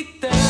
Kita